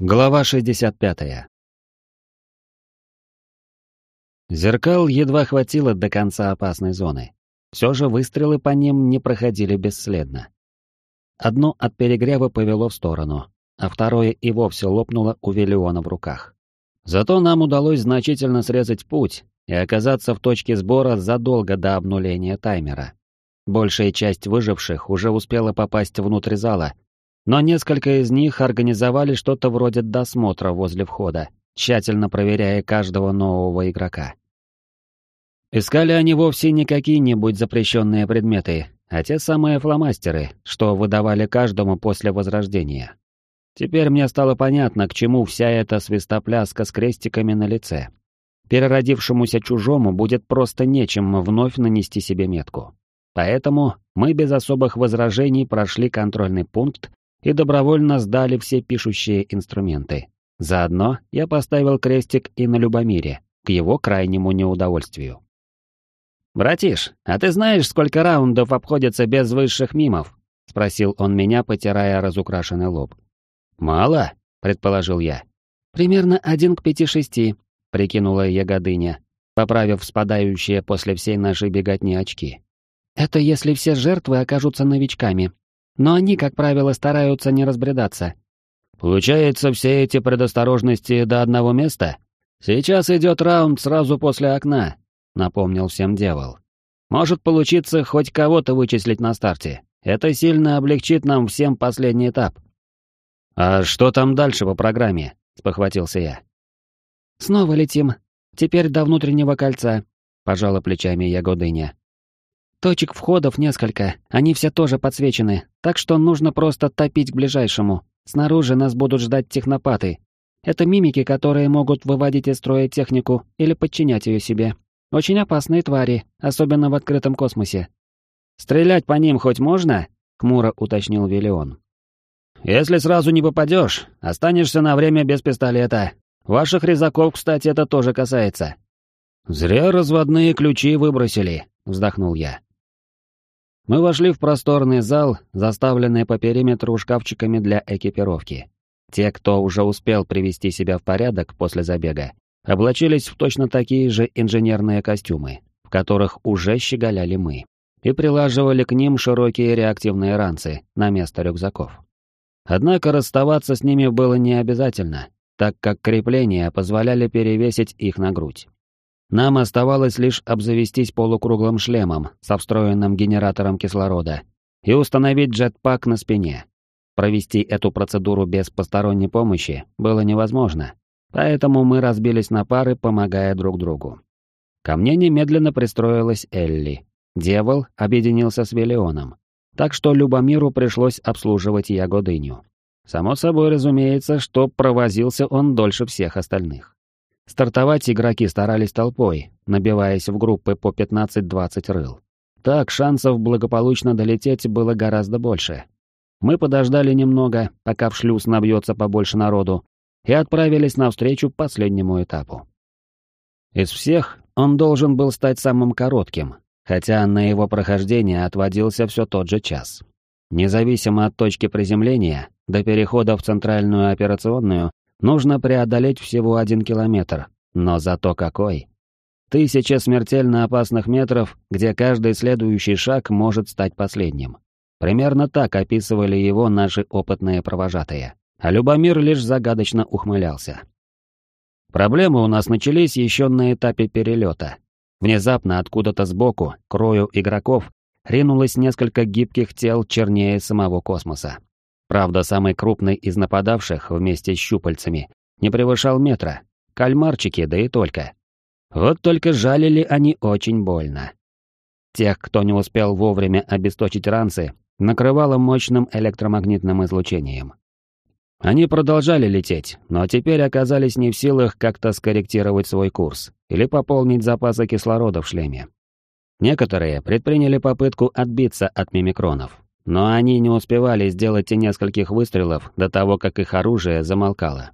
Глава 65. Зеркал едва хватило до конца опасной зоны. Все же выстрелы по ним не проходили бесследно. Одно от перегрева повело в сторону, а второе и вовсе лопнуло у Велиона в руках. Зато нам удалось значительно срезать путь и оказаться в точке сбора задолго до обнуления таймера. Большая часть выживших уже успела попасть внутрь зала, но несколько из них организовали что-то вроде досмотра возле входа, тщательно проверяя каждого нового игрока. Искали они вовсе не какие-нибудь запрещенные предметы, а те самые фломастеры, что выдавали каждому после возрождения. Теперь мне стало понятно, к чему вся эта свистопляска с крестиками на лице. Переродившемуся чужому будет просто нечем вновь нанести себе метку. Поэтому мы без особых возражений прошли контрольный пункт и добровольно сдали все пишущие инструменты. Заодно я поставил крестик и на Любомире, к его крайнему неудовольствию. «Братиш, а ты знаешь, сколько раундов обходится без высших мимов?» — спросил он меня, потирая разукрашенный лоб. «Мало?» — предположил я. «Примерно один к пяти-шести», — прикинула ягодыня, поправив спадающие после всей нашей беготни очки. «Это если все жертвы окажутся новичками. Но они, как правило, стараются не разбредаться». «Получается, все эти предосторожности до одного места? Сейчас идет раунд сразу после окна», — напомнил всем дьявол. «Может получиться хоть кого-то вычислить на старте. Это сильно облегчит нам всем последний этап». «А что там дальше по программе?» — спохватился я. «Снова летим. Теперь до внутреннего кольца», — пожала плечами Ягодыня. «Точек входов несколько, они все тоже подсвечены, так что нужно просто топить к ближайшему. Снаружи нас будут ждать технопаты. Это мимики, которые могут выводить из строя технику или подчинять ее себе. Очень опасные твари, особенно в открытом космосе». «Стрелять по ним хоть можно?» — хмуро уточнил Виллион. Если сразу не попадешь, останешься на время без пистолета. Ваших резаков, кстати, это тоже касается. Зря разводные ключи выбросили, вздохнул я. Мы вошли в просторный зал, заставленный по периметру шкафчиками для экипировки. Те, кто уже успел привести себя в порядок после забега, облачились в точно такие же инженерные костюмы, в которых уже щеголяли мы, и прилаживали к ним широкие реактивные ранцы на место рюкзаков. Однако расставаться с ними было не обязательно, так как крепления позволяли перевесить их на грудь. Нам оставалось лишь обзавестись полукруглым шлемом со встроенным генератором кислорода и установить джетпак на спине. Провести эту процедуру без посторонней помощи было невозможно, поэтому мы разбились на пары, помогая друг другу. Ко мне немедленно пристроилась Элли. Дьявол объединился с Велионом так что Любомиру пришлось обслуживать ягодыню. Само собой разумеется, что провозился он дольше всех остальных. Стартовать игроки старались толпой, набиваясь в группы по 15-20 рыл. Так шансов благополучно долететь было гораздо больше. Мы подождали немного, пока в шлюз набьется побольше народу, и отправились навстречу последнему этапу. Из всех он должен был стать самым коротким, хотя на его прохождение отводился все тот же час. Независимо от точки приземления, до перехода в центральную операционную нужно преодолеть всего один километр, но зато какой! Тысяча смертельно опасных метров, где каждый следующий шаг может стать последним. Примерно так описывали его наши опытные провожатые. А Любомир лишь загадочно ухмылялся. Проблемы у нас начались еще на этапе перелета. Внезапно откуда-то сбоку, к рою игроков, ринулось несколько гибких тел чернее самого космоса. Правда, самый крупный из нападавших вместе с щупальцами не превышал метра. Кальмарчики, да и только. Вот только жалили они очень больно. Тех, кто не успел вовремя обесточить ранцы, накрывало мощным электромагнитным излучением. Они продолжали лететь, но теперь оказались не в силах как-то скорректировать свой курс или пополнить запасы кислорода в шлеме. Некоторые предприняли попытку отбиться от мимикронов, но они не успевали сделать и нескольких выстрелов до того, как их оружие замолкало.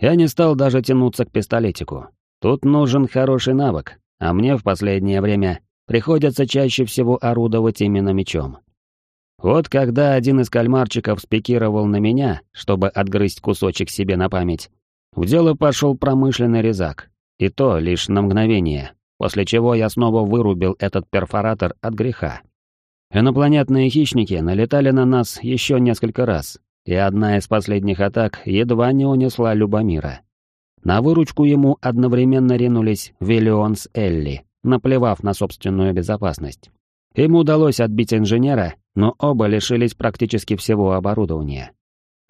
Я не стал даже тянуться к пистолетику. Тут нужен хороший навык, а мне в последнее время приходится чаще всего орудовать именно мечом. Вот когда один из кальмарчиков спикировал на меня, чтобы отгрызть кусочек себе на память, в дело пошел промышленный резак. И то лишь на мгновение, после чего я снова вырубил этот перфоратор от греха. Инопланетные хищники налетали на нас еще несколько раз, и одна из последних атак едва не унесла Любомира. На выручку ему одновременно ринулись Виллион с Элли, наплевав на собственную безопасность. Ему удалось отбить инженера, но оба лишились практически всего оборудования.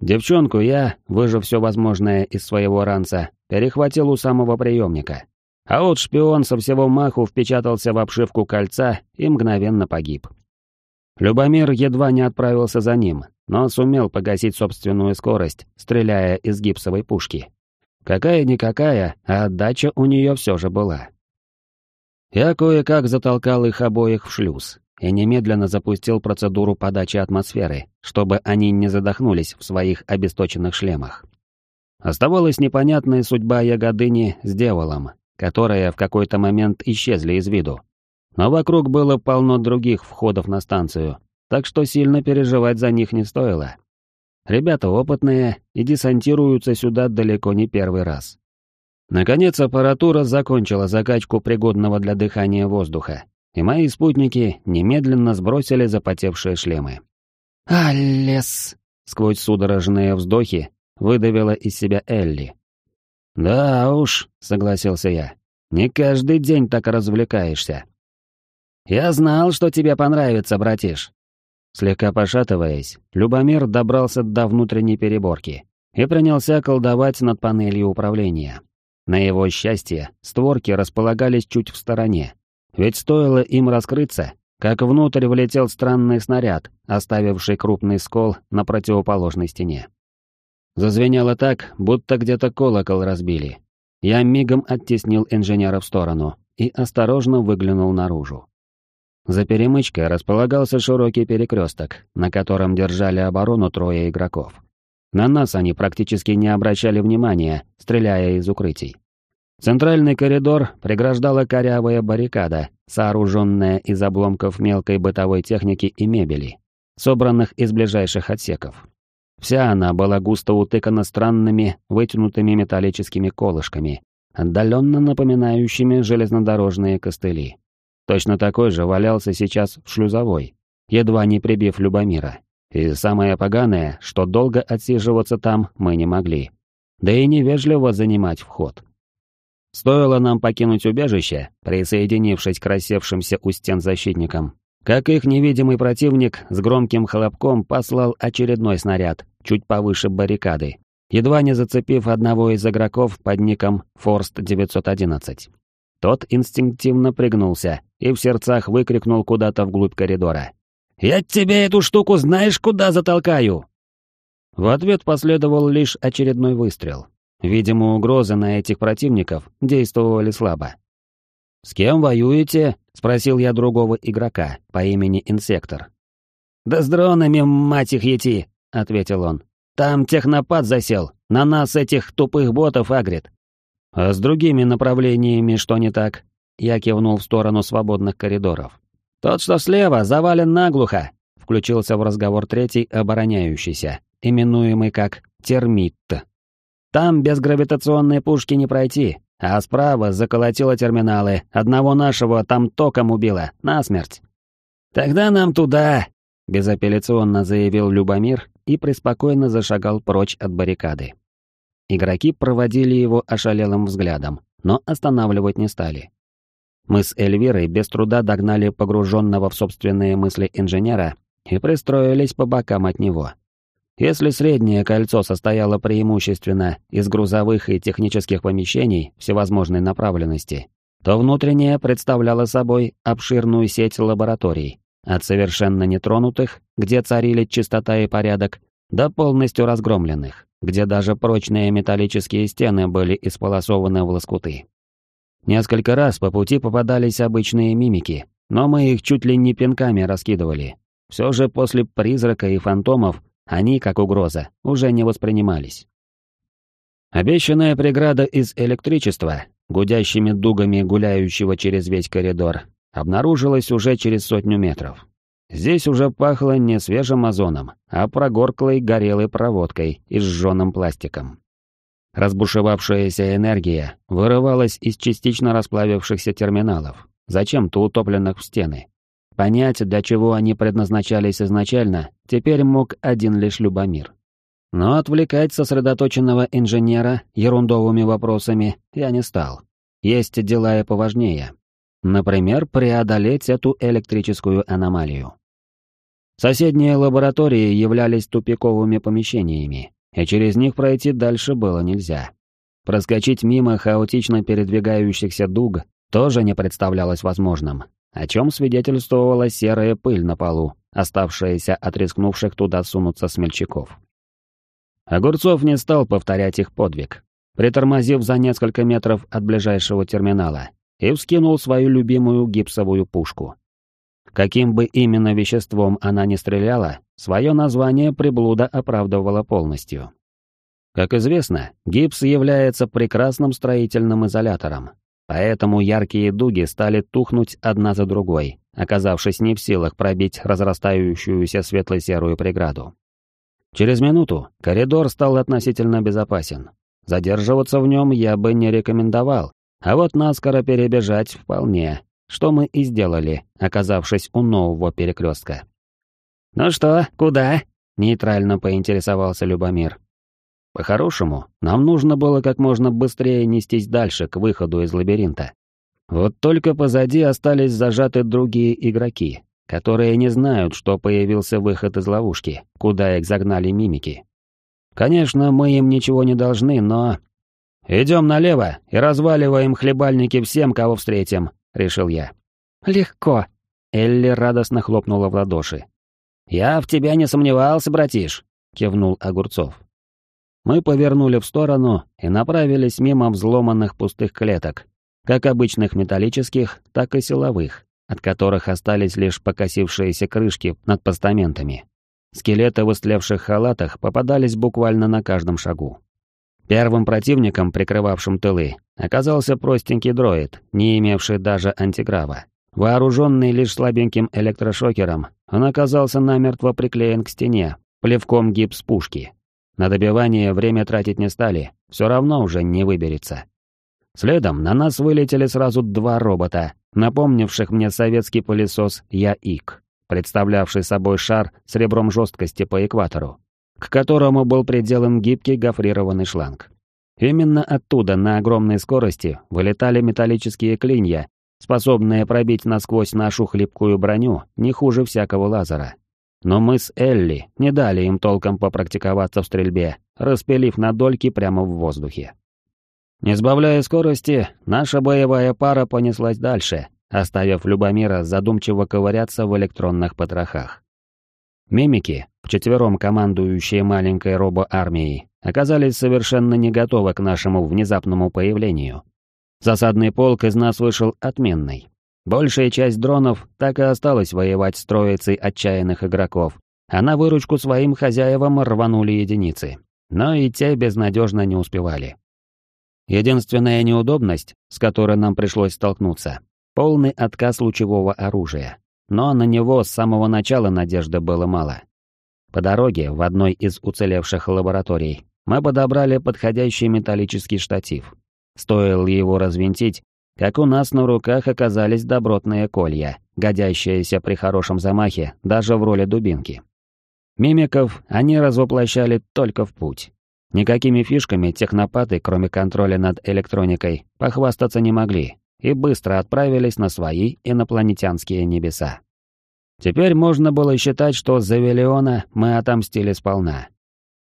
Девчонку я, выжив все возможное из своего ранца, перехватил у самого приемника. А вот шпион со всего маху впечатался в обшивку кольца и мгновенно погиб. Любомир едва не отправился за ним, но сумел погасить собственную скорость, стреляя из гипсовой пушки. Какая-никакая, а отдача у нее все же была. Я кое-как затолкал их обоих в шлюз и немедленно запустил процедуру подачи атмосферы, чтобы они не задохнулись в своих обесточенных шлемах. Оставалась непонятная судьба ягодыни с дьяволом, которые в какой-то момент исчезли из виду, но вокруг было полно других входов на станцию, так что сильно переживать за них не стоило. Ребята опытные и десантируются сюда далеко не первый раз. Наконец аппаратура закончила закачку пригодного для дыхания воздуха, и мои спутники немедленно сбросили запотевшие шлемы. «Аллес!» — сквозь судорожные вздохи выдавила из себя Элли. «Да уж», — согласился я, — «не каждый день так развлекаешься». «Я знал, что тебе понравится, братиш». Слегка пошатываясь, Любомир добрался до внутренней переборки и принялся колдовать над панелью управления. На его счастье, створки располагались чуть в стороне, ведь стоило им раскрыться, как внутрь влетел странный снаряд, оставивший крупный скол на противоположной стене. Зазвенело так, будто где-то колокол разбили. Я мигом оттеснил инженера в сторону и осторожно выглянул наружу. За перемычкой располагался широкий перекресток, на котором держали оборону трое игроков. На нас они практически не обращали внимания, стреляя из укрытий. Центральный коридор преграждала корявая баррикада, сооруженная из обломков мелкой бытовой техники и мебели, собранных из ближайших отсеков. Вся она была густо утыкана странными, вытянутыми металлическими колышками, отдаленно напоминающими железнодорожные костыли. Точно такой же валялся сейчас в шлюзовой, едва не прибив Любомира. И самое поганое, что долго отсиживаться там мы не могли. Да и невежливо занимать вход. Стоило нам покинуть убежище, присоединившись к рассевшимся у стен защитникам, как их невидимый противник с громким хлопком послал очередной снаряд, чуть повыше баррикады, едва не зацепив одного из игроков под ником Форст-911. Тот инстинктивно пригнулся и в сердцах выкрикнул куда-то вглубь коридора. «Я тебе эту штуку знаешь куда затолкаю!» В ответ последовал лишь очередной выстрел. Видимо, угрозы на этих противников действовали слабо. «С кем воюете?» — спросил я другого игрока по имени Инсектор. «Да с дронами, мать их ети!» — ответил он. «Там технопад засел, на нас этих тупых ботов агрит. «А с другими направлениями что не так?» Я кивнул в сторону свободных коридоров. «Тот, что слева, завален наглухо», — включился в разговор третий обороняющийся, именуемый как «термит». «Там без гравитационной пушки не пройти, а справа заколотило терминалы, одного нашего там током убило, насмерть». «Тогда нам туда», — безапелляционно заявил Любомир и преспокойно зашагал прочь от баррикады. Игроки проводили его ошалелым взглядом, но останавливать не стали. Мы с Эльвирой без труда догнали погруженного в собственные мысли инженера и пристроились по бокам от него. Если среднее кольцо состояло преимущественно из грузовых и технических помещений всевозможной направленности, то внутреннее представляло собой обширную сеть лабораторий, от совершенно нетронутых, где царили чистота и порядок, до полностью разгромленных, где даже прочные металлические стены были исполосованы в лоскуты. Несколько раз по пути попадались обычные мимики, но мы их чуть ли не пинками раскидывали. Все же после призрака и фантомов они, как угроза, уже не воспринимались. Обещанная преграда из электричества, гудящими дугами гуляющего через весь коридор, обнаружилась уже через сотню метров. Здесь уже пахло не свежим озоном, а прогорклой горелой проводкой и сжёным пластиком. Разбушевавшаяся энергия вырывалась из частично расплавившихся терминалов, зачем-то утопленных в стены. Понять, для чего они предназначались изначально, теперь мог один лишь Любомир. Но отвлекать сосредоточенного инженера ерундовыми вопросами я не стал. Есть дела и поважнее. Например, преодолеть эту электрическую аномалию. Соседние лаборатории являлись тупиковыми помещениями, и через них пройти дальше было нельзя. Проскочить мимо хаотично передвигающихся дуг тоже не представлялось возможным, о чем свидетельствовала серая пыль на полу, оставшаяся от рискнувших туда сунуться смельчаков. Огурцов не стал повторять их подвиг, притормозив за несколько метров от ближайшего терминала, и вскинул свою любимую гипсовую пушку. Каким бы именно веществом она ни стреляла, свое название приблуда оправдывала полностью. Как известно, гипс является прекрасным строительным изолятором, поэтому яркие дуги стали тухнуть одна за другой, оказавшись не в силах пробить разрастающуюся светло-серую преграду. Через минуту коридор стал относительно безопасен. Задерживаться в нем я бы не рекомендовал, а вот наскоро перебежать вполне, что мы и сделали, оказавшись у нового перекрестка. «Ну что, куда?» — нейтрально поинтересовался Любомир. По-хорошему, нам нужно было как можно быстрее нестись дальше, к выходу из лабиринта. Вот только позади остались зажаты другие игроки, которые не знают, что появился выход из ловушки, куда их загнали мимики. Конечно, мы им ничего не должны, но... «Идем налево и разваливаем хлебальники всем, кого встретим», — решил я. «Легко», — Элли радостно хлопнула в ладоши. «Я в тебя не сомневался, братиш», — кивнул Огурцов. Мы повернули в сторону и направились мимо взломанных пустых клеток, как обычных металлических, так и силовых, от которых остались лишь покосившиеся крышки над постаментами. Скелеты в истлевших халатах попадались буквально на каждом шагу. Первым противником, прикрывавшим тылы, оказался простенький дроид, не имевший даже антиграва. Вооруженный лишь слабеньким электрошокером, он оказался намертво приклеен к стене, плевком гипс пушки. На добивание время тратить не стали, все равно уже не выберется. Следом на нас вылетели сразу два робота, напомнивших мне советский пылесос Я-ик, представлявший собой шар с ребром жесткости по экватору к которому был приделан гибкий гофрированный шланг. Именно оттуда на огромной скорости вылетали металлические клинья, способные пробить насквозь нашу хлипкую броню не хуже всякого лазера. Но мы с Элли не дали им толком попрактиковаться в стрельбе, распилив на дольки прямо в воздухе. Не сбавляя скорости, наша боевая пара понеслась дальше, оставив Любомира задумчиво ковыряться в электронных потрохах. Мимики, вчетвером командующие маленькой робо-армией, оказались совершенно не готовы к нашему внезапному появлению. Засадный полк из нас вышел отменный. Большая часть дронов так и осталась воевать с троицей отчаянных игроков, а на выручку своим хозяевам рванули единицы. Но и те безнадежно не успевали. Единственная неудобность, с которой нам пришлось столкнуться, полный отказ лучевого оружия. Но на него с самого начала надежды было мало. По дороге в одной из уцелевших лабораторий мы подобрали подходящий металлический штатив. Стоило его развинтить, как у нас на руках оказались добротные колья, годящиеся при хорошем замахе даже в роли дубинки. Мимиков они развоплощали только в путь. Никакими фишками технопаты, кроме контроля над электроникой, похвастаться не могли и быстро отправились на свои инопланетянские небеса. Теперь можно было считать, что за Велиона мы отомстили сполна.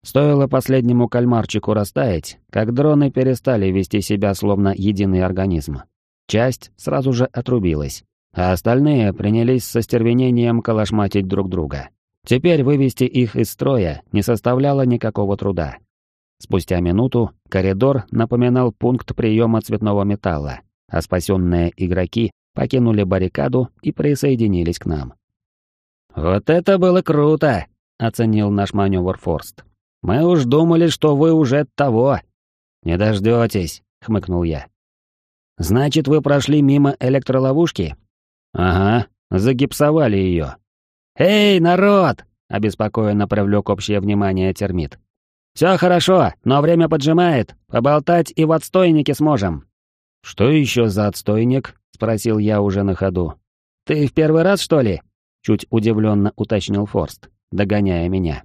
Стоило последнему кальмарчику растаять, как дроны перестали вести себя словно единый организм. Часть сразу же отрубилась, а остальные принялись со стервенением калашматить друг друга. Теперь вывести их из строя не составляло никакого труда. Спустя минуту коридор напоминал пункт приема цветного металла, а спасенные игроки покинули баррикаду и присоединились к нам. «Вот это было круто!» — оценил наш маневр Форст. «Мы уж думали, что вы уже того». «Не дождетесь», — хмыкнул я. «Значит, вы прошли мимо электроловушки?» «Ага, загипсовали ее». «Эй, народ!» — обеспокоенно привлек общее внимание термит. «Все хорошо, но время поджимает. Поболтать и в отстойнике сможем». «Что еще за отстойник?» — спросил я уже на ходу. «Ты в первый раз, что ли?» — чуть удивленно уточнил Форст, догоняя меня.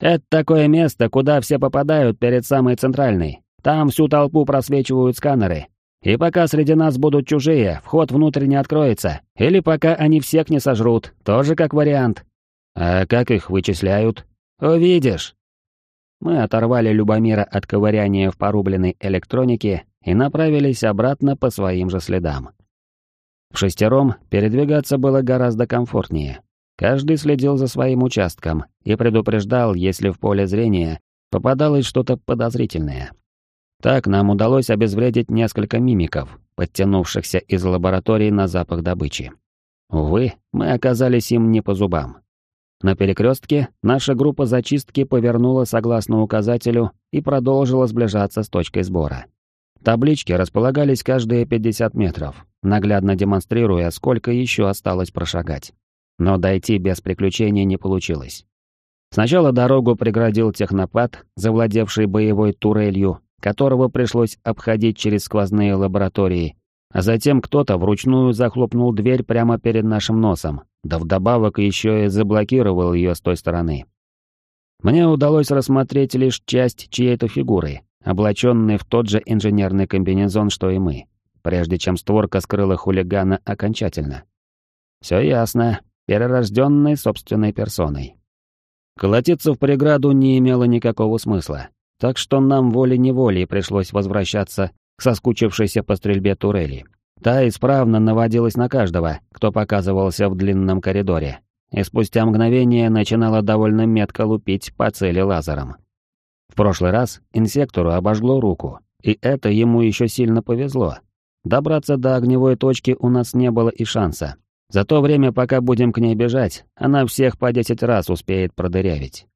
«Это такое место, куда все попадают перед самой центральной. Там всю толпу просвечивают сканеры. И пока среди нас будут чужие, вход внутрь не откроется. Или пока они всех не сожрут, тоже как вариант. А как их вычисляют? Увидишь. Мы оторвали Любомира от ковыряния в порубленной электронике и направились обратно по своим же следам. В шестером передвигаться было гораздо комфортнее. Каждый следил за своим участком и предупреждал, если в поле зрения попадалось что-то подозрительное. Так нам удалось обезвредить несколько мимиков, подтянувшихся из лаборатории на запах добычи. Увы, мы оказались им не по зубам. На перекрестке наша группа зачистки повернула согласно указателю и продолжила сближаться с точкой сбора. Таблички располагались каждые 50 метров, наглядно демонстрируя, сколько еще осталось прошагать. Но дойти без приключений не получилось. Сначала дорогу преградил технопад, завладевший боевой турелью, которого пришлось обходить через сквозные лаборатории, а затем кто-то вручную захлопнул дверь прямо перед нашим носом, да вдобавок еще и заблокировал ее с той стороны. Мне удалось рассмотреть лишь часть чьей-то фигуры, облаченной в тот же инженерный комбинезон, что и мы, прежде чем створка скрыла хулигана окончательно. Все ясно, перерожденный собственной персоной. Колотиться в преграду не имело никакого смысла. Так что нам волей-неволей пришлось возвращаться к соскучившейся по стрельбе турели. Та исправно наводилась на каждого, кто показывался в длинном коридоре, и спустя мгновение начинала довольно метко лупить по цели лазером. В прошлый раз инсектору обожгло руку, и это ему еще сильно повезло. Добраться до огневой точки у нас не было и шанса. За то время, пока будем к ней бежать, она всех по десять раз успеет продырявить.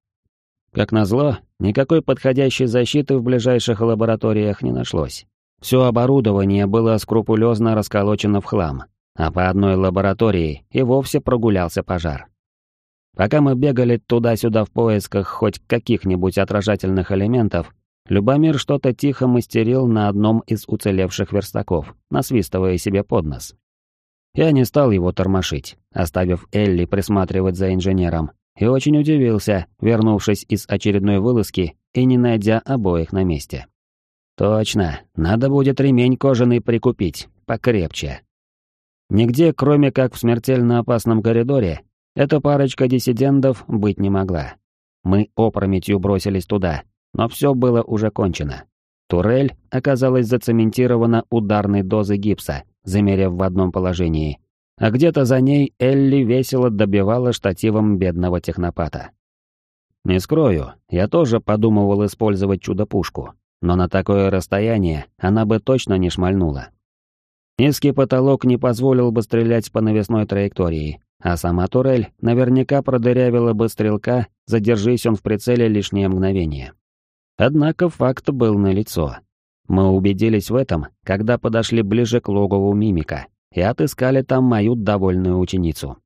Как назло, никакой подходящей защиты в ближайших лабораториях не нашлось. Все оборудование было скрупулезно расколочено в хлам, а по одной лаборатории и вовсе прогулялся пожар. Пока мы бегали туда-сюда в поисках хоть каких-нибудь отражательных элементов, Любомир что-то тихо мастерил на одном из уцелевших верстаков, насвистывая себе под нос. Я не стал его тормошить, оставив Элли присматривать за инженером, и очень удивился, вернувшись из очередной вылазки и не найдя обоих на месте. Точно, надо будет ремень кожаный прикупить, покрепче. Нигде, кроме как в смертельно опасном коридоре, эта парочка диссидентов быть не могла. Мы опрометью бросились туда, но все было уже кончено. Турель оказалась зацементирована ударной дозой гипса, замерев в одном положении, а где-то за ней Элли весело добивала штативом бедного технопата. Не скрою, я тоже подумывал использовать чудо-пушку, но на такое расстояние она бы точно не шмальнула. Низкий потолок не позволил бы стрелять по навесной траектории, а сама турель наверняка продырявила бы стрелка, задержись он в прицеле лишнее мгновение. Однако факт был налицо. Мы убедились в этом, когда подошли ближе к логову мимика и отыскали там мою довольную ученицу.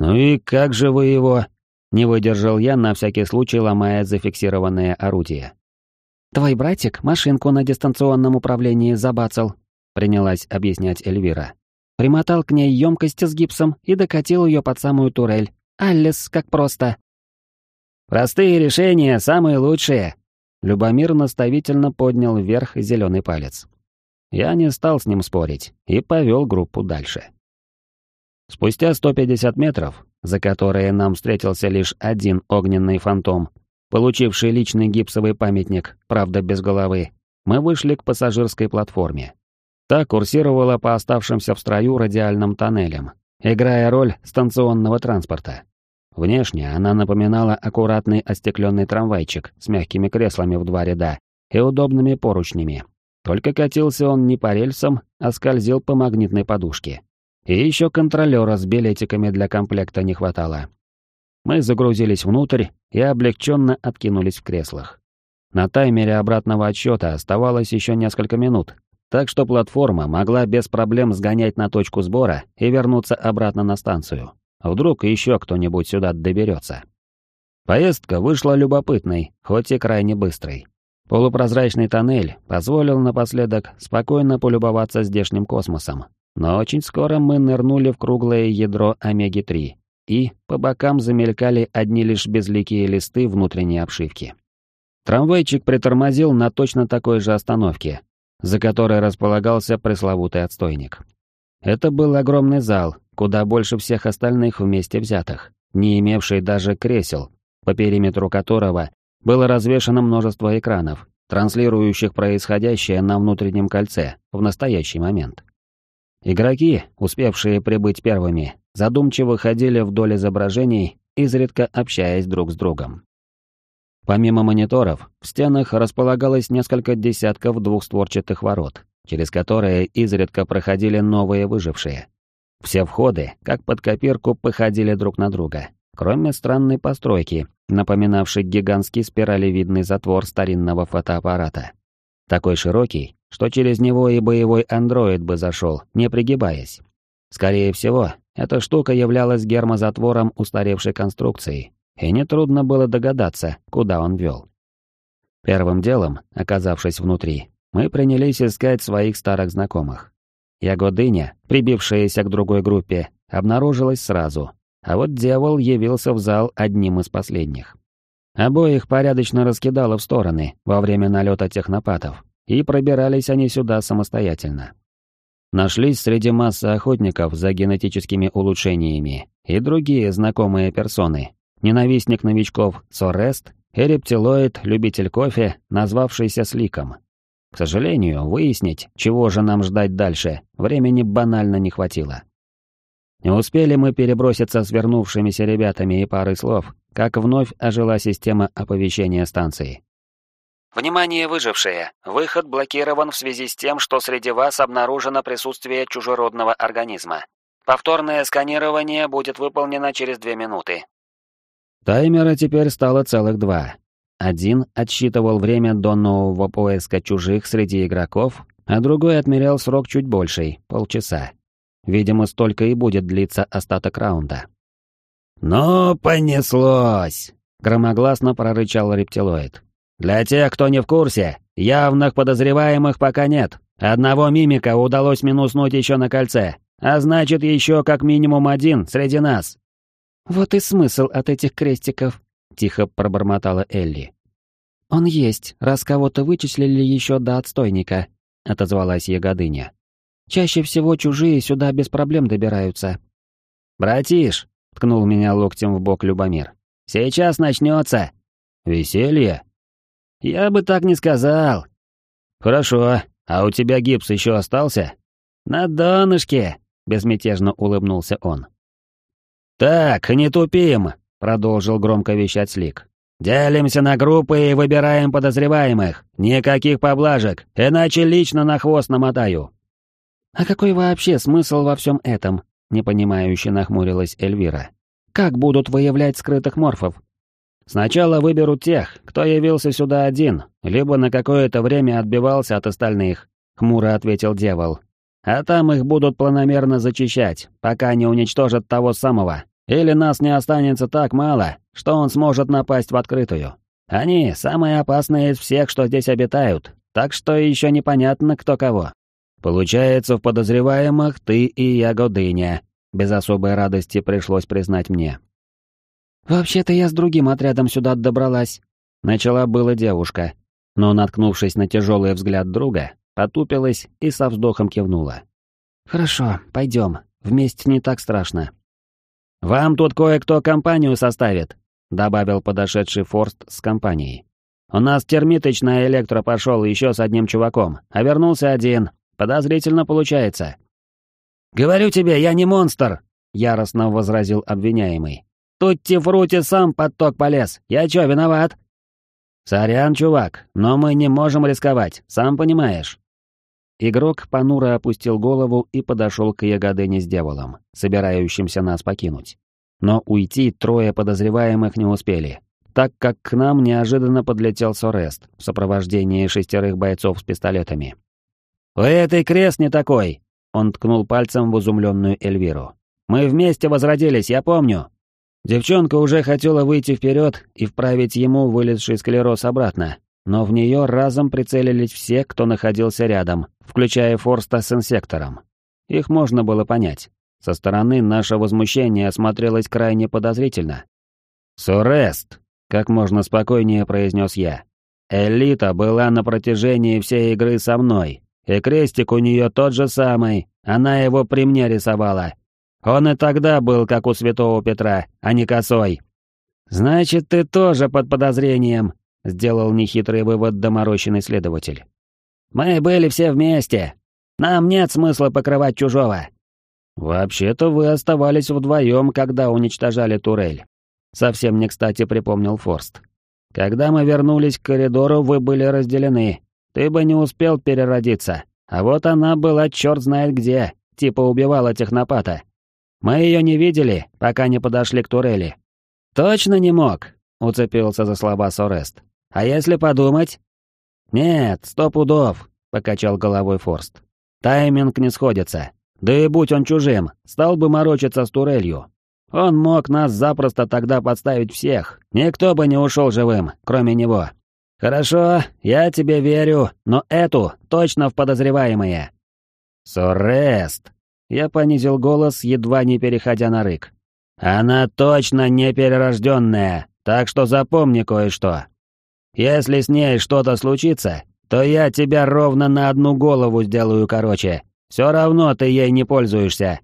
«Ну и как же вы его?» — не выдержал я, на всякий случай ломая зафиксированное орудие. «Твой братик машинку на дистанционном управлении забацал», — принялась объяснять Эльвира. Примотал к ней емкость с гипсом и докатил ее под самую турель. Аллес, как просто. «Простые решения, самые лучшие!» Любомир наставительно поднял вверх зеленый палец. Я не стал с ним спорить и повел группу дальше. Спустя 150 метров, за которые нам встретился лишь один огненный фантом, получивший личный гипсовый памятник, правда без головы, мы вышли к пассажирской платформе. Та курсировала по оставшимся в строю радиальным тоннелям, играя роль станционного транспорта. Внешне она напоминала аккуратный остекленный трамвайчик с мягкими креслами в два ряда и удобными поручнями, только катился он не по рельсам, а скользил по магнитной подушке. И еще контролера с билетиками для комплекта не хватало. Мы загрузились внутрь и облегченно откинулись в креслах. На таймере обратного отсчета оставалось еще несколько минут, так что платформа могла без проблем сгонять на точку сбора и вернуться обратно на станцию. Вдруг еще кто-нибудь сюда доберется. Поездка вышла любопытной, хоть и крайне быстрой. Полупрозрачный тоннель позволил напоследок спокойно полюбоваться здешним космосом. Но очень скоро мы нырнули в круглое ядро Омеги-3, и по бокам замелькали одни лишь безликие листы внутренней обшивки. Трамвайчик притормозил на точно такой же остановке, за которой располагался пресловутый отстойник. Это был огромный зал, куда больше всех остальных вместе взятых, не имевший даже кресел, по периметру которого было развешано множество экранов, транслирующих происходящее на внутреннем кольце в настоящий момент. Игроки, успевшие прибыть первыми, задумчиво ходили вдоль изображений, изредка общаясь друг с другом. Помимо мониторов, в стенах располагалось несколько десятков двухстворчатых ворот, через которые изредка проходили новые выжившие. Все входы, как под копирку, походили друг на друга, кроме странной постройки, напоминавшей гигантский спиралевидный затвор старинного фотоаппарата. Такой широкий, что через него и боевой андроид бы зашел, не пригибаясь. Скорее всего, эта штука являлась гермозатвором устаревшей конструкции, и нетрудно было догадаться, куда он вел. Первым делом, оказавшись внутри, мы принялись искать своих старых знакомых. Ягодыня, прибившаяся к другой группе, обнаружилась сразу, а вот дьявол явился в зал одним из последних. Обоих порядочно раскидало в стороны во время налета технопатов, и пробирались они сюда самостоятельно. Нашлись среди массы охотников за генетическими улучшениями и другие знакомые персоны. Ненавистник новичков Сорест и рептилоид, любитель кофе, назвавшийся Сликом. К сожалению, выяснить, чего же нам ждать дальше, времени банально не хватило. Не успели мы переброситься с вернувшимися ребятами и парой слов, как вновь ожила система оповещения станции. Внимание, выжившие! Выход блокирован в связи с тем, что среди вас обнаружено присутствие чужеродного организма. Повторное сканирование будет выполнено через две минуты. Таймера теперь стало целых два. Один отсчитывал время до нового поиска чужих среди игроков, а другой отмерял срок чуть больший — полчаса. Видимо, столько и будет длиться остаток раунда. «Ну, понеслось!» — громогласно прорычал рептилоид. Для тех, кто не в курсе, явных подозреваемых пока нет. Одного мимика удалось минуснуть еще на кольце, а значит, еще как минимум один среди нас. «Вот и смысл от этих крестиков», — тихо пробормотала Элли. «Он есть, раз кого-то вычислили еще до отстойника», — отозвалась Ягодыня. «Чаще всего чужие сюда без проблем добираются». «Братиш», — ткнул меня локтем в бок Любомир, — «сейчас начнется». «Веселье?» «Я бы так не сказал». «Хорошо, а у тебя гипс еще остался?» «На донышке», — безмятежно улыбнулся он. «Так, не тупим», — продолжил громко вещать Слик. «Делимся на группы и выбираем подозреваемых. Никаких поблажек, иначе лично на хвост намотаю». «А какой вообще смысл во всем этом?» — непонимающе нахмурилась Эльвира. «Как будут выявлять скрытых морфов? Сначала выберут тех, кто явился сюда один, либо на какое-то время отбивался от остальных», — хмуро ответил дьявол. «А там их будут планомерно зачищать, пока не уничтожат того самого. Или нас не останется так мало, что он сможет напасть в открытую. Они самые опасные из всех, что здесь обитают, так что еще непонятно, кто кого». «Получается, в подозреваемых ты и я Годыня», — без особой радости пришлось признать мне. «Вообще-то я с другим отрядом сюда добралась», — начала была девушка, но, наткнувшись на тяжелый взгляд друга, потупилась и со вздохом кивнула. «Хорошо, пойдем, вместе не так страшно». «Вам тут кое-кто компанию составит», — добавил подошедший Форст с компанией. «У нас термитыч электро пошел еще с одним чуваком, а вернулся один. Подозрительно получается». «Говорю тебе, я не монстр», — яростно возразил обвиняемый. Тутти-фрути сам под ток полез. Я чё, виноват?» «Сорян, чувак, но мы не можем рисковать, сам понимаешь». Игрок понуро опустил голову и подошел к Ягодене с дьяволом, собирающимся нас покинуть. Но уйти трое подозреваемых не успели, так как к нам неожиданно подлетел Сорест в сопровождении шестерых бойцов с пистолетами. «У этой крест не такой!» — он ткнул пальцем в изумленную Эльвиру. Мы вместе возродились, я помню». Девчонка уже хотела выйти вперед и вправить ему вылезший склероз обратно, но в нее разом прицелились все, кто находился рядом, включая Форста с инсектором. Их можно было понять. Со стороны наше возмущение смотрелось крайне подозрительно. «Сурест!» — как можно спокойнее произнес я. «Элита была на протяжении всей игры со мной, и крестик у нее тот же самый, она его при мне рисовала. Он и тогда был, как у святого Петра, а не косой». «Значит, ты тоже под подозрением», — сделал нехитрый вывод доморощенный следователь. «Мы были все вместе. Нам нет смысла покрывать чужого». «Вообще-то вы оставались вдвоем, когда уничтожали турель». Совсем не кстати припомнил Форст. «Когда мы вернулись к коридору, вы были разделены. Ты бы не успел переродиться. А вот она была черт знает где, типа убивала технопата. Мы ее не видели, пока не подошли к турели». «Точно не мог», — уцепился за слова Сорест. «А если подумать?» «Нет, сто пудов», — покачал головой Форст. «Тайминг не сходится. Да и будь он чужим, стал бы морочиться с турелью. Он мог нас запросто тогда подставить всех. Никто бы не ушел живым, кроме него. Хорошо, я тебе верю, но эту точно в подозреваемые. Сорест. Я понизил голос, едва не переходя на рык. Она точно не перерожденная, так что запомни кое-что. Если с ней что-то случится, то я тебя ровно на одну голову сделаю короче. Все равно ты ей не пользуешься.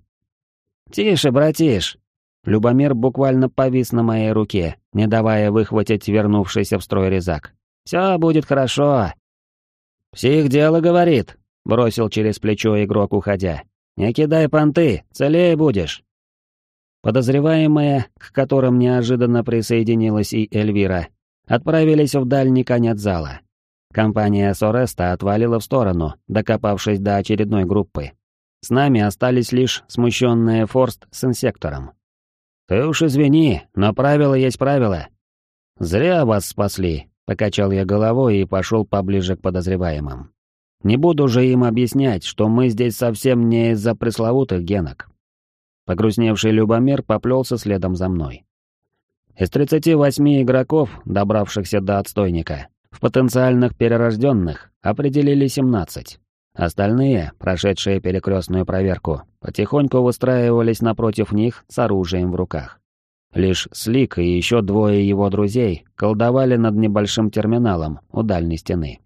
Тише, братиш, Любомир буквально повис на моей руке, не давая выхватить вернувшийся в строй резак. «Все будет хорошо». «Псих дело говорит», — бросил через плечо игрок, уходя. «Не кидай понты, целее будешь». Подозреваемые, к которым неожиданно присоединилась и Эльвира, отправились в дальний конец зала. Компания Сореста отвалила в сторону, докопавшись до очередной группы. С нами остались лишь смущенные Форст с инсектором. «Ты уж извини, но правило есть правило». «Зря вас спасли», — покачал я головой и пошел поближе к подозреваемым. «Не буду же им объяснять, что мы здесь совсем не из-за пресловутых генок». Погрустневший Любомир поплелся следом за мной. Из 38 игроков, добравшихся до отстойника, в потенциальных перерожденных определили 17. Остальные, прошедшие перекрестную проверку, потихоньку выстраивались напротив них с оружием в руках. Лишь Слик и еще двое его друзей колдовали над небольшим терминалом у дальней стены.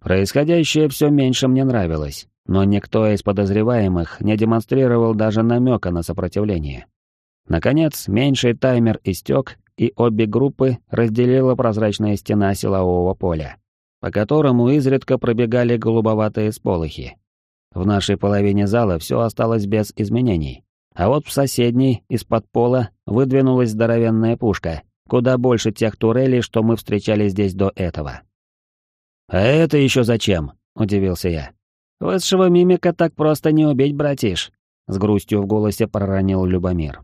Происходящее все меньше мне нравилось, но никто из подозреваемых не демонстрировал даже намека на сопротивление. Наконец, меньший таймер истек, и обе группы разделила прозрачная стена силового поля по которому изредка пробегали голубоватые сполохи. В нашей половине зала все осталось без изменений. А вот в соседней, из-под пола, выдвинулась здоровенная пушка, куда больше тех турелей, что мы встречали здесь до этого. «А это еще зачем?» — удивился я. «Высшего мимика так просто не убить, братиш», — с грустью в голосе проронил Любомир.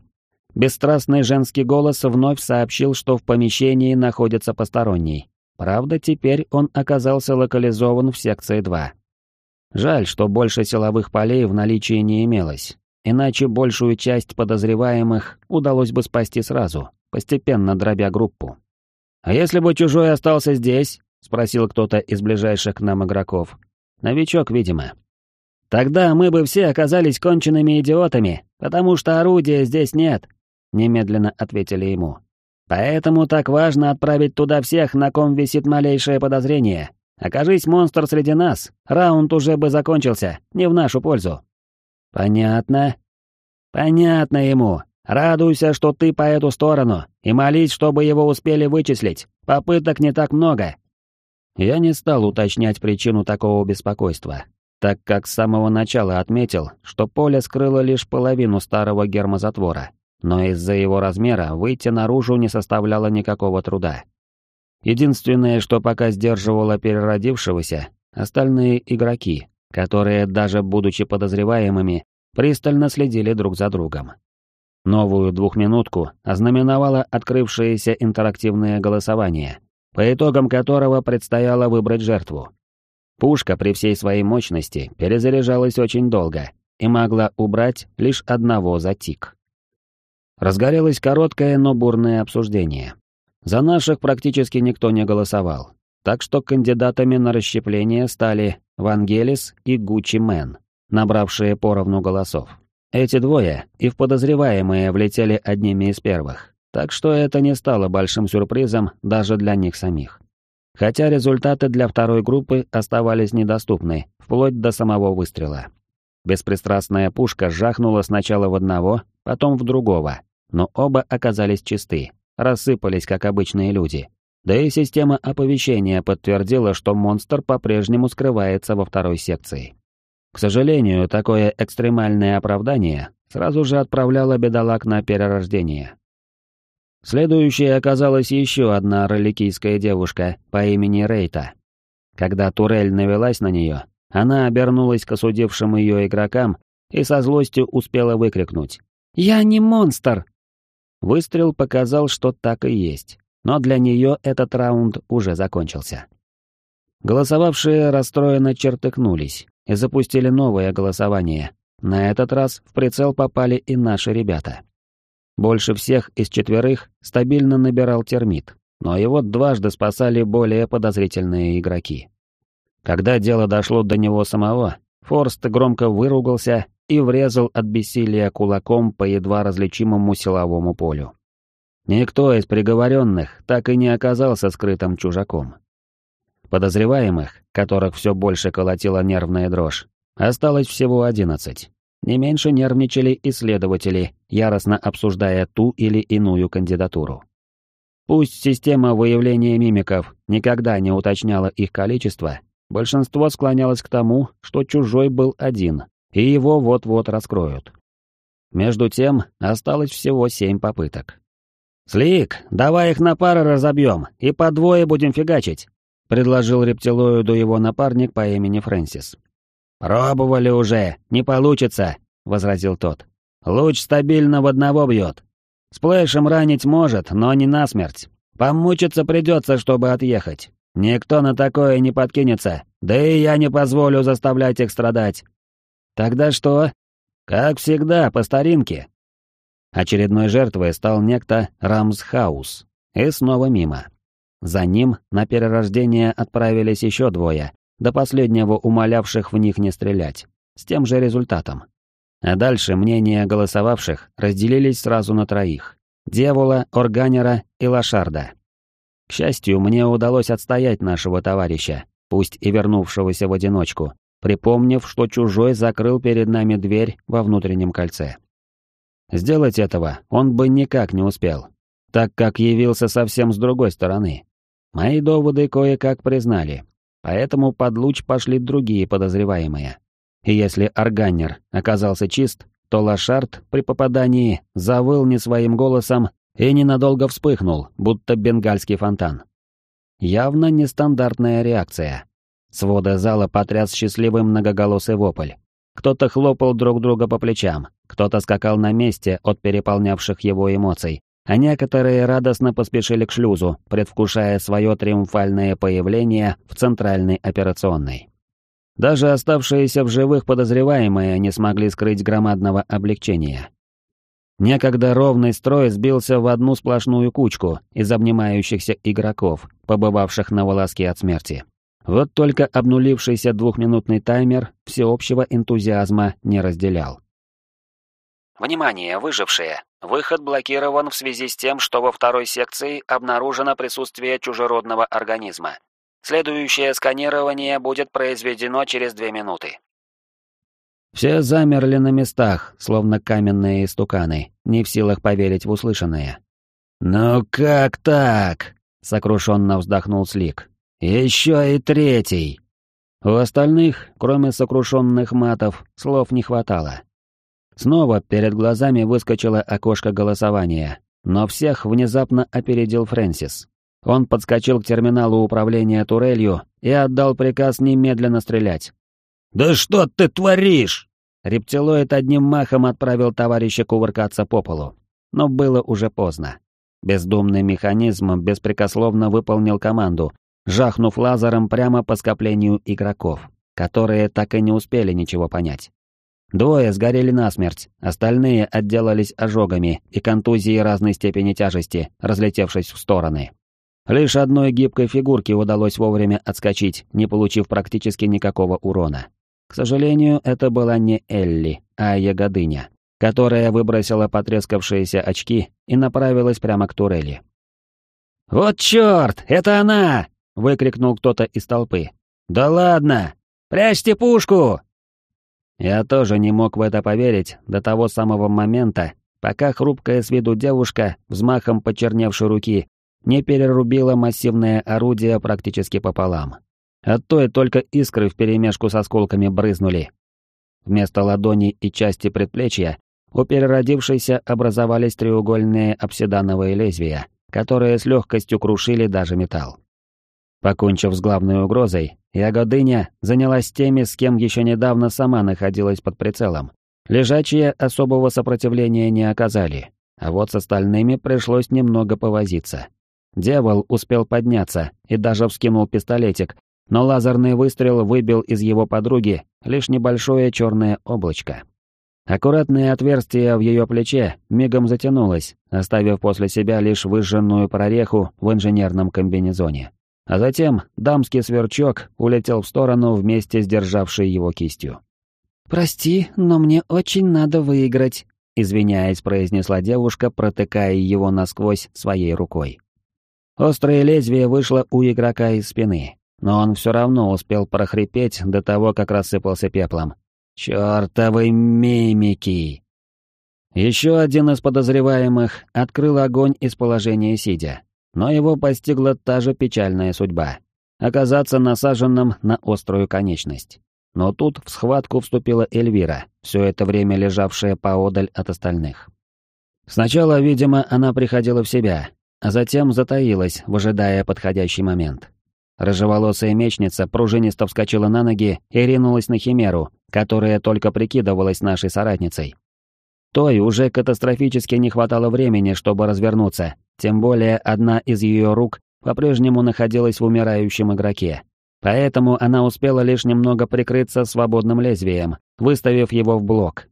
Бесстрастный женский голос вновь сообщил, что в помещении находится посторонний, Правда, теперь он оказался локализован в секции 2. Жаль, что больше силовых полей в наличии не имелось, иначе большую часть подозреваемых удалось бы спасти сразу, постепенно дробя группу. «А если бы чужой остался здесь?» — спросил кто-то из ближайших к нам игроков. Новичок, видимо. «Тогда мы бы все оказались конченными идиотами, потому что орудия здесь нет», — немедленно ответили ему. Поэтому так важно отправить туда всех, на ком висит малейшее подозрение. Окажись монстр среди нас, раунд уже бы закончился, не в нашу пользу. Понятно? Понятно ему. Радуйся, что ты по эту сторону, и молись, чтобы его успели вычислить. Попыток не так много. Я не стал уточнять причину такого беспокойства, так как с самого начала отметил, что поле скрыло лишь половину старого гермозатвора но из-за его размера выйти наружу не составляло никакого труда. Единственное, что пока сдерживало переродившегося, остальные игроки, которые, даже будучи подозреваемыми, пристально следили друг за другом. Новую двухминутку ознаменовало открывшееся интерактивное голосование, по итогам которого предстояло выбрать жертву. Пушка при всей своей мощности перезаряжалась очень долго, и могла убрать лишь одного за тик. Разгорелось короткое, но бурное обсуждение. За наших практически никто не голосовал, так что кандидатами на расщепление стали Вангелис и Гуччи Мэн, набравшие поровну голосов. Эти двое и в подозреваемые влетели одними из первых, так что это не стало большим сюрпризом даже для них самих. Хотя результаты для второй группы оставались недоступны, вплоть до самого выстрела. Беспристрастная пушка жахнула сначала в одного, потом в другого, но оба оказались чисты, рассыпались как обычные люди. Да и система оповещения подтвердила, что монстр по-прежнему скрывается во второй секции. К сожалению, такое экстремальное оправдание сразу же отправляло бедолаг на перерождение. Следующей оказалась еще одна роликийская девушка по имени Рейта. Когда турель навелась на нее, она обернулась к осудившим ее игрокам и со злостью успела выкрикнуть «Я не монстр!» Выстрел показал, что так и есть, но для нее этот раунд уже закончился. Голосовавшие расстроенно чертыкнулись и запустили новое голосование. На этот раз в прицел попали и наши ребята. Больше всех из четверых стабильно набирал термит, но его дважды спасали более подозрительные игроки. Когда дело дошло до него самого, Форст громко выругался и врезал от бессилия кулаком по едва различимому силовому полю. Никто из приговоренных так и не оказался скрытым чужаком. Подозреваемых, которых все больше колотила нервная дрожь, осталось всего одиннадцать. Не меньше нервничали исследователи, яростно обсуждая ту или иную кандидатуру. Пусть система выявления мимиков никогда не уточняла их количество, большинство склонялось к тому, что чужой был один, и его вот-вот раскроют. Между тем, осталось всего семь попыток. «Слик, давай их на пары разобьем, и по двое будем фигачить», — предложил рептилоиду его напарник по имени Фрэнсис. «Пробовали уже, не получится», — возразил тот. «Луч стабильно в одного бьет. Сплэшем ранить может, но не насмерть. Помучиться придется, чтобы отъехать. Никто на такое не подкинется, да и я не позволю заставлять их страдать. Тогда что? Как всегда, по старинке. Очередной жертвой стал некто Рамсхаус. И снова мимо. За ним на перерождение отправились еще двое, до последнего умолявших в них не стрелять, с тем же результатом. А дальше мнения голосовавших разделились сразу на троих. Дьявола, Органера и Лошарда. К счастью, мне удалось отстоять нашего товарища, пусть и вернувшегося в одиночку, припомнив, что чужой закрыл перед нами дверь во внутреннем кольце. Сделать этого он бы никак не успел, так как явился совсем с другой стороны. Мои доводы кое-как признали, поэтому под луч пошли другие подозреваемые. И если органер оказался чист, то лошард при попадании завыл не своим голосом и ненадолго вспыхнул, будто бенгальский фонтан. Явно нестандартная реакция. Свода зала потряс счастливый многоголосый вопль. Кто-то хлопал друг друга по плечам, кто-то скакал на месте от переполнявших его эмоций, а некоторые радостно поспешили к шлюзу, предвкушая свое триумфальное появление в центральной операционной. Даже оставшиеся в живых подозреваемые не смогли скрыть громадного облегчения. Некогда ровный строй сбился в одну сплошную кучку из обнимающихся игроков, побывавших на волоске от смерти. Вот только обнулившийся двухминутный таймер всеобщего энтузиазма не разделял. Внимание, выжившие! Выход блокирован в связи с тем, что во второй секции обнаружено присутствие чужеродного организма. Следующее сканирование будет произведено через две минуты. Все замерли на местах, словно каменные истуканы, не в силах поверить в услышанное. «Ну как так?» — сокрушенно вздохнул Слик. Еще и третий. У остальных, кроме сокрушенных матов, слов не хватало. Снова перед глазами выскочило окошко голосования, но всех внезапно опередил Фрэнсис. Он подскочил к терминалу управления турелью и отдал приказ немедленно стрелять. «Да что ты творишь?» Рептилоид одним махом отправил товарища кувыркаться по полу. Но было уже поздно. Бездумный механизм беспрекословно выполнил команду, жахнув лазером прямо по скоплению игроков, которые так и не успели ничего понять. Двое сгорели насмерть, остальные отделались ожогами и контузией разной степени тяжести, разлетевшись в стороны. Лишь одной гибкой фигурке удалось вовремя отскочить, не получив практически никакого урона. К сожалению, это была не Элли, а Ягодыня, которая выбросила потрескавшиеся очки и направилась прямо к турели. «Вот чёрт, это она!» — выкрикнул кто-то из толпы. «Да ладно! Прячьте пушку!» Я тоже не мог в это поверить до того самого момента, пока хрупкая с виду девушка взмахом почерневшей руки не перерубила массивное орудие практически пополам. От той только искры вперемешку с осколками брызнули. Вместо ладони и части предплечья у переродившейся образовались треугольные обсидановые лезвия, которые с легкостью крушили даже металл. Покончив с главной угрозой, Ягодыня занялась теми, с кем еще недавно сама находилась под прицелом. Лежачие особого сопротивления не оказали, а вот с остальными пришлось немного повозиться. Дьявол успел подняться и даже вскинул пистолетик, но лазерный выстрел выбил из его подруги лишь небольшое черное облачко. Аккуратное отверстие в ее плече мигом затянулось, оставив после себя лишь выжженную прореху в инженерном комбинезоне. А затем дамский сверчок улетел в сторону вместе с державшей его кистью. «Прости, но мне очень надо выиграть», — извиняясь, произнесла девушка, протыкая его насквозь своей рукой. Острое лезвие вышло у игрока из спины, но он все равно успел прохрипеть до того, как рассыпался пеплом. «Чёртовы мимики!» Еще один из подозреваемых открыл огонь из положения сидя, но его постигла та же печальная судьба — оказаться насаженным на острую конечность. Но тут в схватку вступила Эльвира, все это время лежавшая поодаль от остальных. Сначала, видимо, она приходила в себя, а затем затаилась, выжидая подходящий момент. Рыжеволосая мечница пружинисто вскочила на ноги и ринулась на Химеру, которая только прикидывалась нашей соратницей. Той уже катастрофически не хватало времени, чтобы развернуться, тем более одна из ее рук по-прежнему находилась в умирающем игроке. Поэтому она успела лишь немного прикрыться свободным лезвием, выставив его в блок.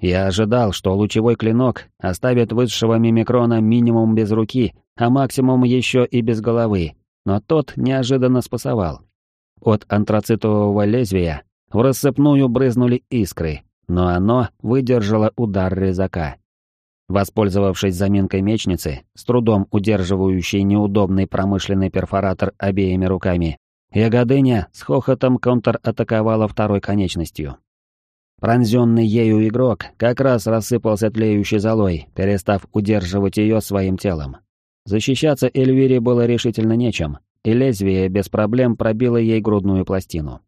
Я ожидал, что лучевой клинок оставит высшего мимикрона минимум без руки, а максимум еще и без головы, но тот неожиданно спасовал. От антрацитового лезвия в рассыпную брызнули искры, но оно выдержало удар резака. Воспользовавшись заминкой мечницы, с трудом удерживающей неудобный промышленный перфоратор обеими руками, Ягодыня с хохотом контратаковала второй конечностью. Пронзенный ею игрок как раз рассыпался тлеющей золой, перестав удерживать ее своим телом. Защищаться Эльвире было решительно нечем, и лезвие без проблем пробило ей грудную пластину.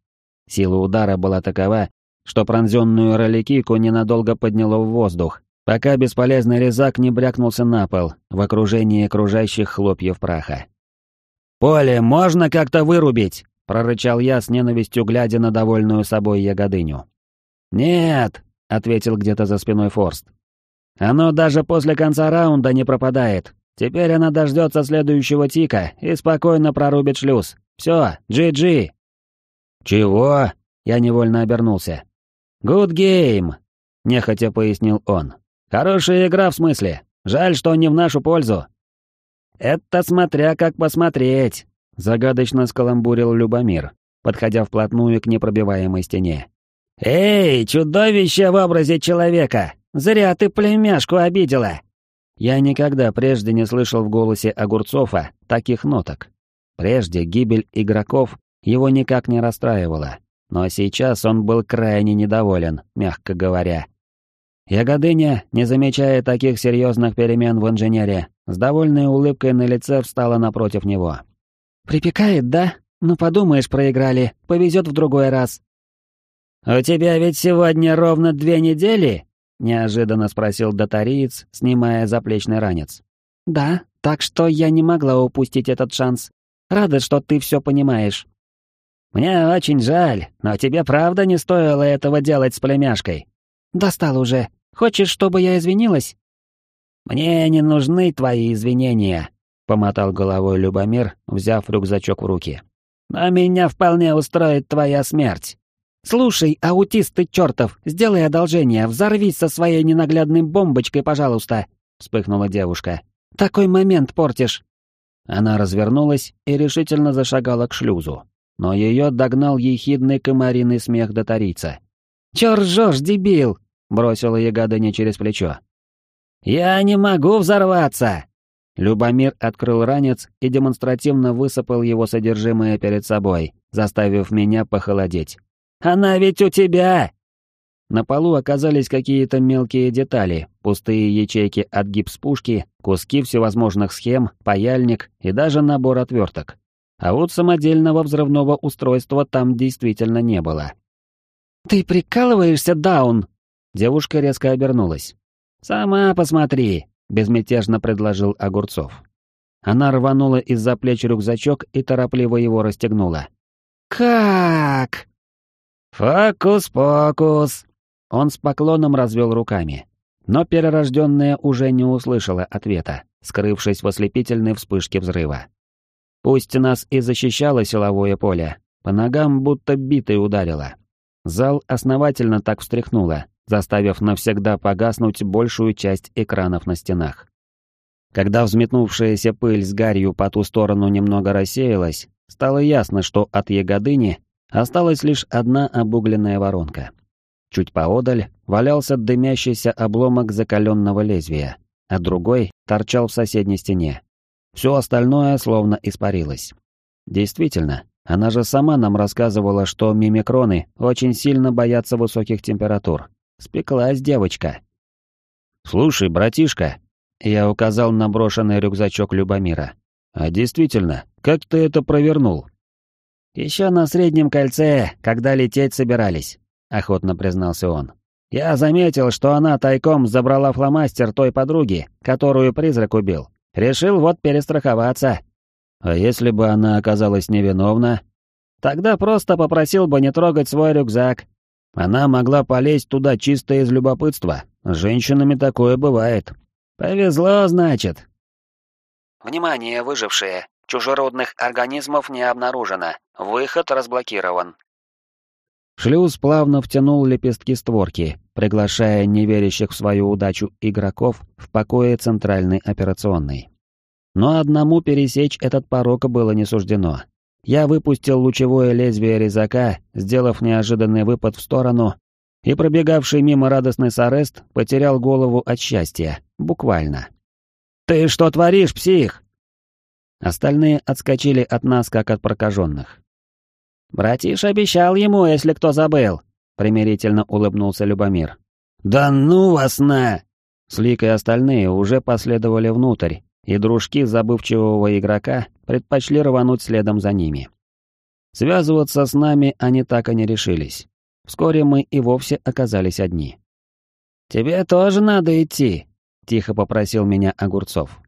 Сила удара была такова, что пронзенную роликику ненадолго подняло в воздух, пока бесполезный резак не брякнулся на пол в окружении окружающих хлопьев праха. «Поле можно как-то вырубить!» — прорычал я с ненавистью, глядя на довольную собой ягодыню. «Нет!» — ответил где-то за спиной Форст. «Оно даже после конца раунда не пропадает. Теперь она дождется следующего тика и спокойно прорубит шлюз. Все, GG!» «Чего?» — я невольно обернулся. «Good game!» — нехотя пояснил он. Хорошая игра в смысле. Жаль, что не в нашу пользу. Это смотря как посмотреть, загадочно скаламбурил Любомир, подходя вплотную к непробиваемой стене. Эй, чудовище в образе человека! Зря ты племяшку обидела. Я никогда прежде не слышал в голосе Огурцова таких ноток. Прежде гибель игроков его никак не расстраивала, но сейчас он был крайне недоволен, мягко говоря. Ягодыня, не замечая таких серьезных перемен в инженере, с довольной улыбкой на лице встала напротив него. «Припекает, да? Ну подумаешь, проиграли, повезет в другой раз». «У тебя ведь сегодня ровно две недели?» — неожиданно спросил датариец, снимая заплечный ранец. «Да, так что я не могла упустить этот шанс. Рада, что ты все понимаешь». «Мне очень жаль, но тебе правда не стоило этого делать с племяшкой». «Достал уже. Хочешь, чтобы я извинилась?» «Мне не нужны твои извинения», — помотал головой Любомир, взяв рюкзачок в руки. «Но меня вполне устроит твоя смерть. «Слушай, аутист ты чертов, сделай одолжение, взорвись со своей ненаглядной бомбочкой, пожалуйста!» — вспыхнула девушка. «Такой момент портишь!» Она развернулась и решительно зашагала к шлюзу, но ее догнал ехидный комариный смех дотарийца. «Чё ржёшь, дебил?» — бросила ягодыня через плечо. «Я не могу взорваться!» Любомир открыл ранец и демонстративно высыпал его содержимое перед собой, заставив меня похолодеть. «Она ведь у тебя!» На полу оказались какие-то мелкие детали, пустые ячейки от гипс-пушки, куски всевозможных схем, паяльник и даже набор отверток. А вот самодельного взрывного устройства там действительно не было. «Ты прикалываешься, Даун?» Девушка резко обернулась. «Сама посмотри», — безмятежно предложил Огурцов. Она рванула из-за плеч рюкзачок и торопливо его расстегнула. «Как?» «Фокус-покус!» Он с поклоном развел руками. Но перерожденная уже не услышала ответа, скрывшись в ослепительной вспышке взрыва. Пусть нас и защищало силовое поле, по ногам будто битой ударило. Зал основательно так встряхнуло, заставив навсегда погаснуть большую часть экранов на стенах. Когда взметнувшаяся пыль с гарью по ту сторону немного рассеялась, стало ясно, что от ягодыни осталась лишь одна обугленная воронка. Чуть поодаль валялся дымящийся обломок закаленного лезвия, а другой торчал в соседней стене. Все остальное словно испарилось. Действительно, она же сама нам рассказывала, что мимикроны очень сильно боятся высоких температур. Спеклась девочка. «Слушай, братишка», — я указал на брошенный рюкзачок Любомира. «А действительно, как ты это провернул?» «Еще на среднем кольце, когда лететь собирались. — охотно признался он. «Я заметил, что она тайком забрала фломастер той подруги, которую призрак убил. Решил вот перестраховаться». «А если бы она оказалась невиновна?» «Тогда просто попросил бы не трогать свой рюкзак. Она могла полезть туда чисто из любопытства. С женщинами такое бывает. Повезло, значит». «Внимание, выжившие! Чужеродных организмов не обнаружено. Выход разблокирован. Шлюз плавно втянул лепестки створки, приглашая неверящих в свою удачу игроков в покое центральной операционной. Но одному пересечь этот порог было не суждено. Я выпустил лучевое лезвие резака, сделав неожиданный выпад в сторону, и пробегавший мимо радостный Сарест потерял голову от счастья, буквально. «Ты что творишь, псих?» Остальные отскочили от нас, как от прокаженных. «Братиш обещал ему, если кто забыл», — примирительно улыбнулся Любомир. «Да ну вас на!» Слик и остальные уже последовали внутрь, и дружки забывчивого игрока предпочли рвануть следом за ними. Связываться с нами они так и не решились. Вскоре мы и вовсе оказались одни. «Тебе тоже надо идти», — тихо попросил меня Огурцов.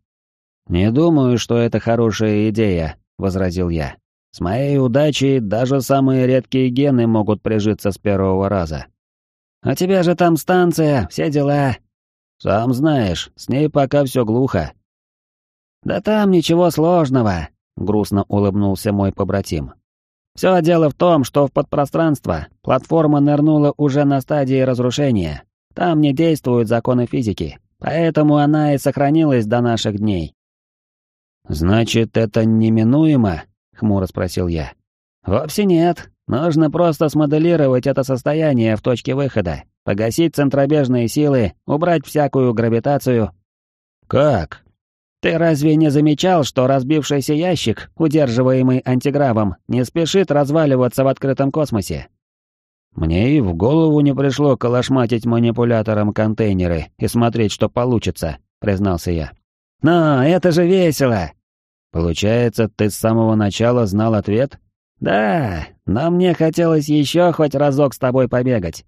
«Не думаю, что это хорошая идея», — возразил я. С моей удачей даже самые редкие гены могут прижиться с первого раза. «У тебя же там станция, все дела». «Сам знаешь, с ней пока все глухо». «Да там ничего сложного», — грустно улыбнулся мой побратим. «Все дело в том, что в подпространство платформа нырнула уже на стадии разрушения. Там не действуют законы физики, поэтому она и сохранилась до наших дней». «Значит, это неминуемо?» хмуро спросил я. Вовсе нет. Нужно просто смоделировать это состояние в точке выхода, погасить центробежные силы, убрать всякую гравитацию. Как? Ты разве не замечал, что разбившийся ящик, удерживаемый антигравом, не спешит разваливаться в открытом космосе? Мне и в голову не пришло колошматить манипулятором контейнеры и смотреть, что получится, признался я. Но это же весело! Получается, ты с самого начала знал ответ? Да, но мне хотелось еще хоть разок с тобой побегать.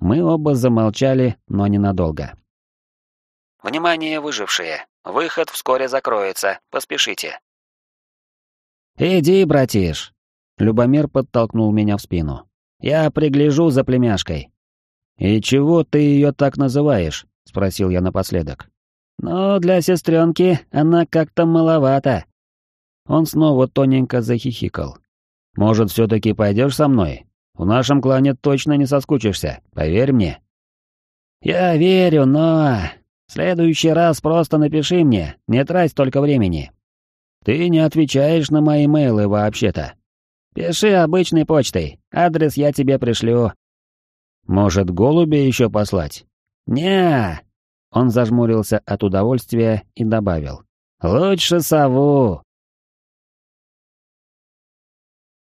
Мы оба замолчали, но ненадолго. Внимание, выжившие. Выход вскоре закроется. Поспешите. Иди, братиш. Любомир подтолкнул меня в спину. Я пригляжу за племяшкой. И чего ты ее так называешь? спросил я напоследок. Но для сестренки она как-то маловато. Он снова тоненько захихикал. Может, все-таки пойдешь со мной? В нашем клане точно не соскучишься, поверь мне». «Я верю, но... Следующий раз просто напиши мне, не трать столько времени». «Ты не отвечаешь на мои мейлы вообще-то». «Пиши обычной почтой, адрес я тебе пришлю». «Может, голубя еще послать?» не Он зажмурился от удовольствия и добавил. «Лучше сову.